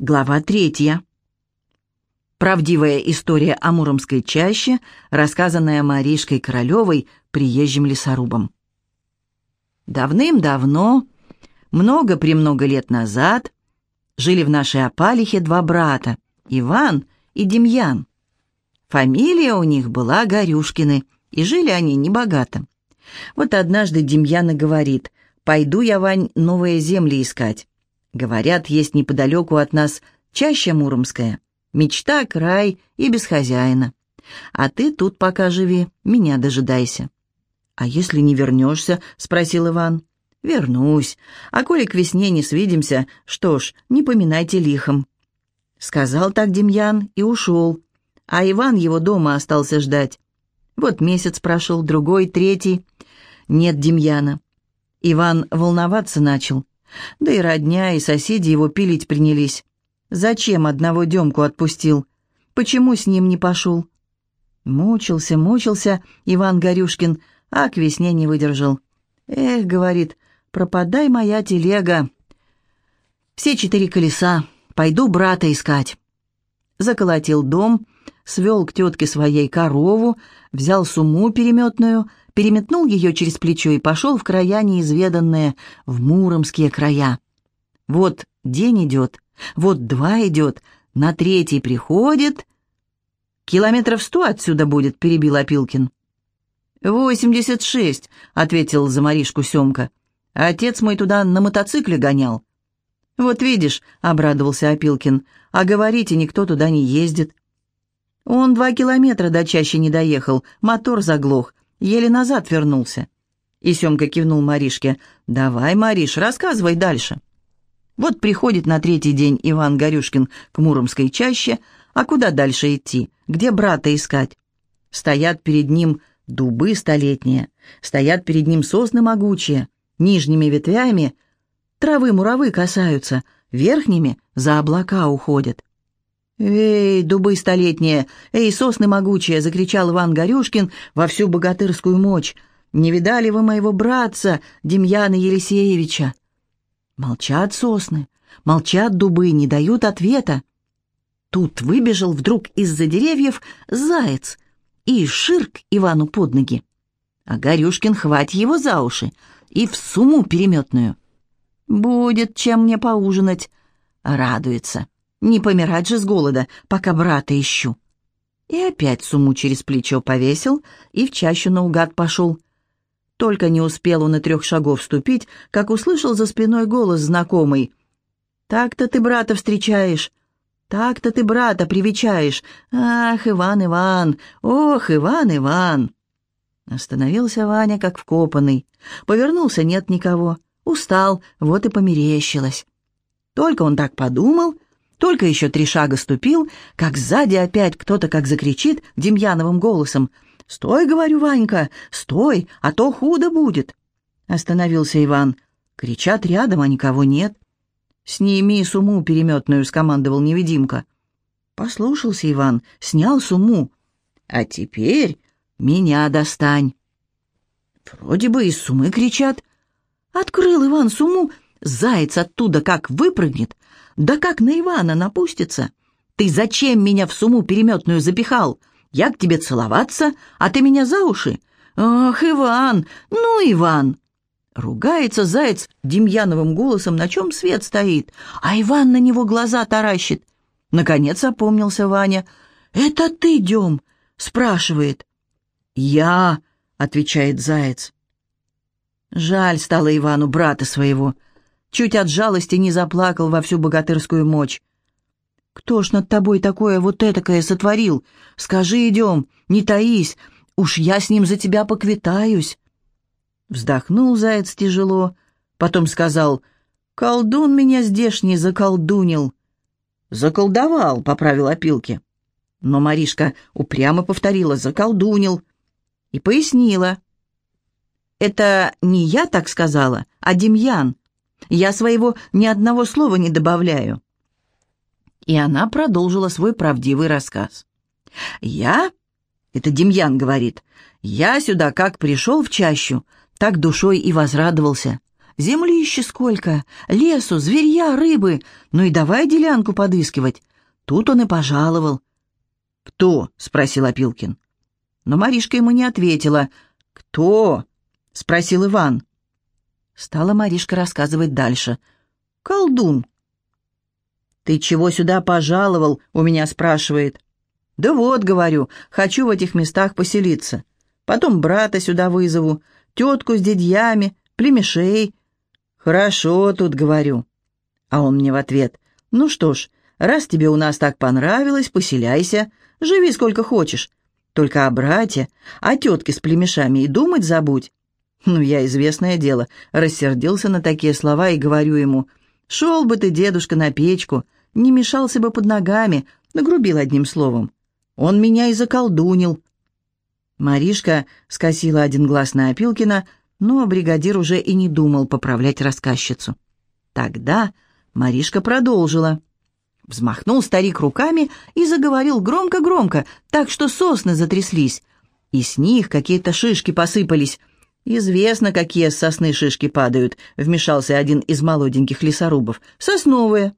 Глава третья. Правдивая история о Муромской чаще, рассказанная Маришкой Королевой, приезжим лесорубом. Давным-давно, много-премного лет назад, жили в нашей опалихе два брата, Иван и Демьян. Фамилия у них была Горюшкины, и жили они небогато. Вот однажды Демьяна говорит, «Пойду я, Вань, новые земли искать». Говорят, есть неподалеку от нас чаща Муромская. Мечта, край и без хозяина. А ты тут пока живи, меня дожидайся». «А если не вернешься?» — спросил Иван. «Вернусь. А коли к весне не свидимся, что ж, не поминайте лихом». Сказал так Демьян и ушел. А Иван его дома остался ждать. Вот месяц прошел, другой, третий. Нет Демьяна. Иван волноваться начал. Да и родня, и соседи его пилить принялись. Зачем одного Демку отпустил? Почему с ним не пошел? Мучился, мучился Иван Горюшкин, а к весне не выдержал. «Эх, — говорит, — пропадай моя телега. Все четыре колеса, пойду брата искать». Заколотил дом, свел к тетке своей корову, взял сумму переметную, переметнул ее через плечо и пошел в края неизведанные, в муромские края. Вот день идет, вот два идет, на третий приходит. «Километров сто отсюда будет», — перебил Опилкин. «Восемьдесят шесть», — ответил за Маришку Семка. «Отец мой туда на мотоцикле гонял». «Вот видишь», — обрадовался Опилкин, — «а говорите, никто туда не ездит». Он два километра до чаще не доехал, мотор заглох, Еле назад вернулся. И Семка кивнул Маришке. «Давай, Мариш, рассказывай дальше». Вот приходит на третий день Иван Горюшкин к Муромской чаще, а куда дальше идти? Где брата искать? Стоят перед ним дубы столетние, стоят перед ним сосны могучие, нижними ветвями травы-муравы касаются, верхними за облака уходят. «Эй, дубы столетние! Эй, сосны могучие!» — закричал Иван Горюшкин во всю богатырскую мощь. «Не видали вы моего братца, Демьяна Елисеевича?» Молчат сосны, молчат дубы, не дают ответа. Тут выбежал вдруг из-за деревьев заяц и ширк Ивану под ноги. А Горюшкин хвать его за уши и в сумму переметную. «Будет чем мне поужинать», — радуется. Не помирать же с голода, пока брата ищу. И опять сумму через плечо повесил и в чащу наугад пошел. Только не успел он и трех шагов ступить, как услышал за спиной голос знакомый. «Так-то ты брата встречаешь, так-то ты брата привечаешь. Ах, Иван, Иван, ох, Иван, Иван!» Остановился Ваня, как вкопанный. Повернулся, нет никого. Устал, вот и померещилось. Только он так подумал — только еще три шага ступил, как сзади опять кто-то как закричит Демьяновым голосом. «Стой, — говорю, Ванька, — стой, а то худо будет!» Остановился Иван. Кричат рядом, а никого нет. «Сними сумму переметную», — скомандовал невидимка. Послушался Иван, снял сумму. «А теперь меня достань». Вроде бы из суммы кричат. Открыл Иван сумму, заяц оттуда как выпрыгнет, да как на Ивана напустится? Ты зачем меня в сумму переметную запихал? Я к тебе целоваться, а ты меня за уши? Ах, Иван, ну, Иван!» Ругается заяц Демьяновым голосом, на чем свет стоит, а Иван на него глаза таращит. Наконец опомнился Ваня. «Это ты, Дем?» — спрашивает. «Я», — отвечает заяц. Жаль стало Ивану брата своего — чуть от жалости не заплакал во всю богатырскую мощь. «Кто ж над тобой такое вот этакое сотворил? Скажи, идем, не таись, уж я с ним за тебя поквитаюсь». Вздохнул заяц тяжело, потом сказал, «Колдун меня здешний заколдунил». «Заколдовал», — поправил опилки. Но Маришка упрямо повторила «заколдунил» и пояснила. «Это не я так сказала, а Демьян. Я своего ни одного слова не добавляю». И она продолжила свой правдивый рассказ. «Я?» — это Демьян говорит. «Я сюда как пришел в чащу, так душой и возрадовался. Землище сколько, лесу, зверья, рыбы. Ну и давай делянку подыскивать. Тут он и пожаловал. «Кто?» — спросил Опилкин. Но Маришка ему не ответила. «Кто?» — спросил Иван. Стала Маришка рассказывать дальше. «Колдун». «Ты чего сюда пожаловал?» — у меня спрашивает. «Да вот, — говорю, — хочу в этих местах поселиться. Потом брата сюда вызову, тетку с дядьями, племешей. Хорошо тут, — говорю». А он мне в ответ. «Ну что ж, раз тебе у нас так понравилось, поселяйся, живи сколько хочешь. Только о брате, о тетке с племешами и думать забудь». Ну, я, известное дело, рассердился на такие слова и говорю ему, «Шел бы ты, дедушка, на печку, не мешался бы под ногами, нагрубил одним словом. Он меня и заколдунил». Маришка скосила один глаз на Опилкина, но бригадир уже и не думал поправлять рассказчицу. Тогда Маришка продолжила. Взмахнул старик руками и заговорил громко-громко, так что сосны затряслись, и с них какие-то шишки посыпались. «Известно, какие с сосны шишки падают», — вмешался один из молоденьких лесорубов. «Сосновые».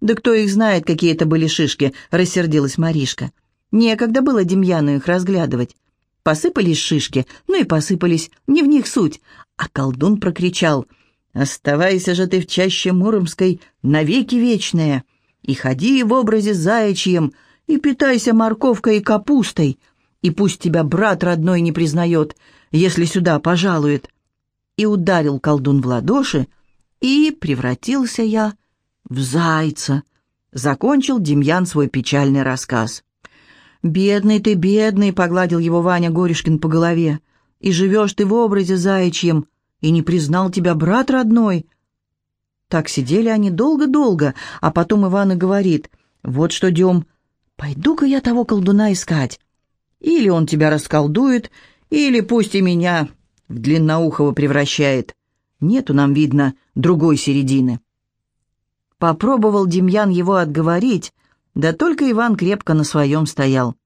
«Да кто их знает, какие это были шишки», — рассердилась Маришка. Некогда было Демьяну их разглядывать. Посыпались шишки, ну и посыпались, не в них суть. А колдун прокричал «Оставайся же ты в чаще Муромской навеки вечная, и ходи в образе заячьем, и питайся морковкой и капустой, и пусть тебя брат родной не признает, если сюда пожалует». И ударил колдун в ладоши, и превратился я в зайца. Закончил Демьян свой печальный рассказ. «Бедный ты, бедный!» — погладил его Ваня Горюшкин по голове. «И живешь ты в образе заячьем, и не признал тебя брат родной!» Так сидели они долго-долго, а потом Иван и говорит, «Вот что, Дем, пойду-ка я того колдуна искать. Или он тебя расколдует, или пусть и меня в длинноухого превращает. Нету нам, видно, другой середины». Попробовал Демьян его отговорить, да только Иван крепко на своем стоял.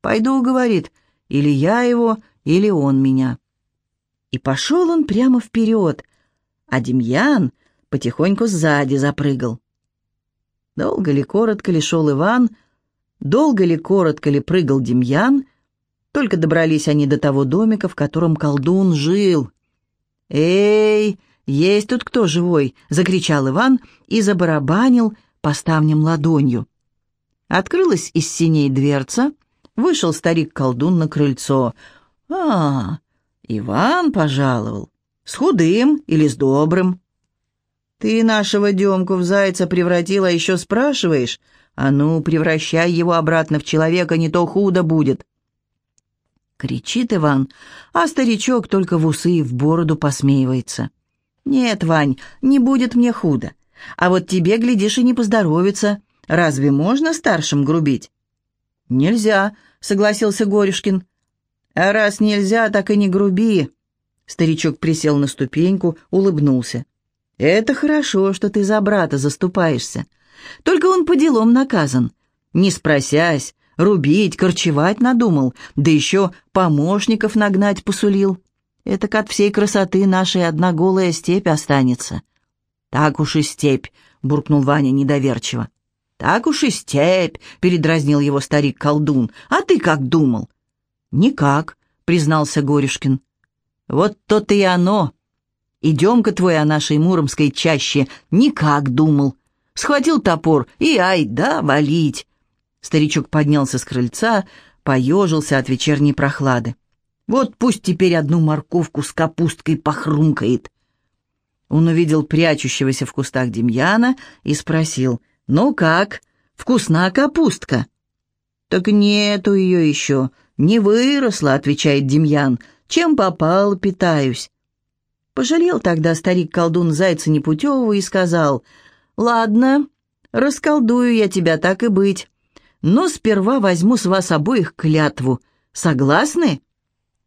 «Пойду», — говорит, — «или я его, или он меня». И пошел он прямо вперед, а Демьян потихоньку сзади запрыгал. Долго ли, коротко ли шел Иван, долго ли, коротко ли прыгал Демьян, только добрались они до того домика, в котором колдун жил. «Эй, есть тут кто живой?» — закричал Иван и забарабанил по ставням ладонью. Открылась из синей дверца, вышел старик-колдун на крыльцо. «А, Иван пожаловал. С худым или с добрым?» «Ты нашего Демку в зайца превратила, еще спрашиваешь? А ну, превращай его обратно в человека, не то худо будет!» Кричит Иван, а старичок только в усы и в бороду посмеивается. «Нет, Вань, не будет мне худо. А вот тебе, глядишь, и не поздоровится. Разве можно старшим грубить?» «Нельзя», — согласился Горюшкин. «А раз нельзя, так и не груби». Старичок присел на ступеньку, улыбнулся. «Это хорошо, что ты за брата заступаешься. Только он по делам наказан. Не спросясь, рубить, корчевать надумал, да еще помощников нагнать посулил. Это от всей красоты нашей одна голая степь останется». «Так уж и степь», — буркнул Ваня недоверчиво. «Так уж и степь», — передразнил его старик-колдун. «А ты как думал?» «Никак», — признался Горюшкин. «Вот то-то и оно. Идем-ка твой о нашей муромской чаще никак думал. Схватил топор и ай, да, валить». Старичок поднялся с крыльца, поежился от вечерней прохлады. «Вот пусть теперь одну морковку с капусткой похрумкает». Он увидел прячущегося в кустах Демьяна и спросил — «Ну как, вкусна капустка?» «Так нету ее еще, не выросла», — отвечает Демьян. «Чем попал, питаюсь». Пожалел тогда старик-колдун зайца непутевого и сказал, «Ладно, расколдую я тебя так и быть, но сперва возьму с вас обоих клятву. Согласны?»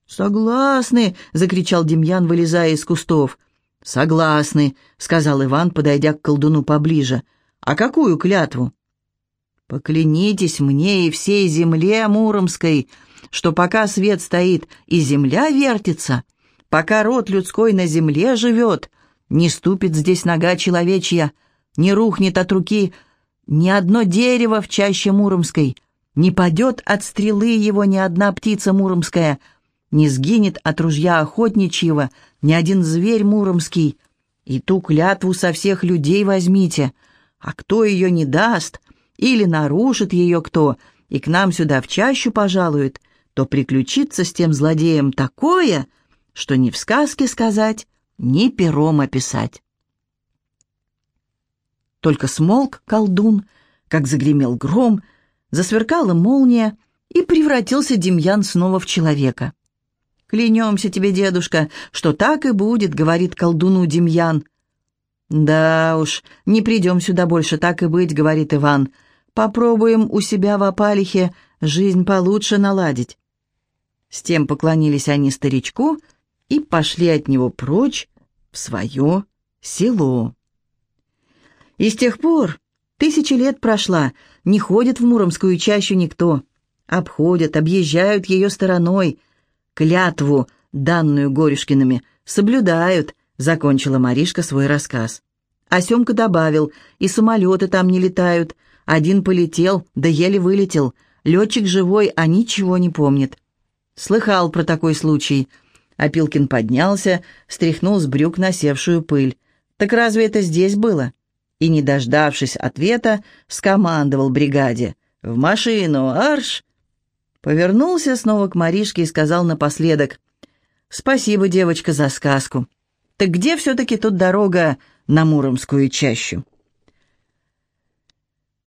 «Согласны!» — закричал Демьян, вылезая из кустов. «Согласны!» — сказал Иван, подойдя к колдуну поближе. «А какую клятву?» «Поклянитесь мне и всей земле Муромской, что пока свет стоит и земля вертится, пока род людской на земле живет, Не ступит здесь нога человечья, не рухнет от руки ни одно дерево в чаще Муромской, не падет от стрелы его ни одна птица муромская, не сгинет от ружья охотничьего ни один зверь муромский. И ту клятву со всех людей возьмите, а кто ее не даст или нарушит ее кто и к нам сюда в чащу пожалует, то приключится с тем злодеем такое, что ни в сказке сказать, ни пером описать. Только смолк колдун, как загремел гром, засверкала молния, и превратился Демьян снова в человека. «Клянемся тебе, дедушка, что так и будет», — говорит колдуну Демьян. «Да уж, не придем сюда больше, так и быть», — говорит Иван. «Попробуем у себя в опалихе жизнь получше наладить». С тем поклонились они старичку и пошли от него прочь в свое село. И с тех пор тысячи лет прошла, не ходит в Муромскую чащу никто. Обходят, объезжают ее стороной. Клятву, данную Горюшкиными, соблюдают, закончила Маришка свой рассказ. А Семка добавил, и самолеты там не летают. Один полетел, да еле вылетел. Летчик живой, а ничего не помнит. Слыхал про такой случай. Опилкин поднялся, стряхнул с брюк насевшую пыль. «Так разве это здесь было?» И, не дождавшись ответа, скомандовал бригаде «В машину, арш!» Повернулся снова к Маришке и сказал напоследок «Спасибо, девочка, за сказку. Так где все-таки тут дорога на Муромскую чащу?»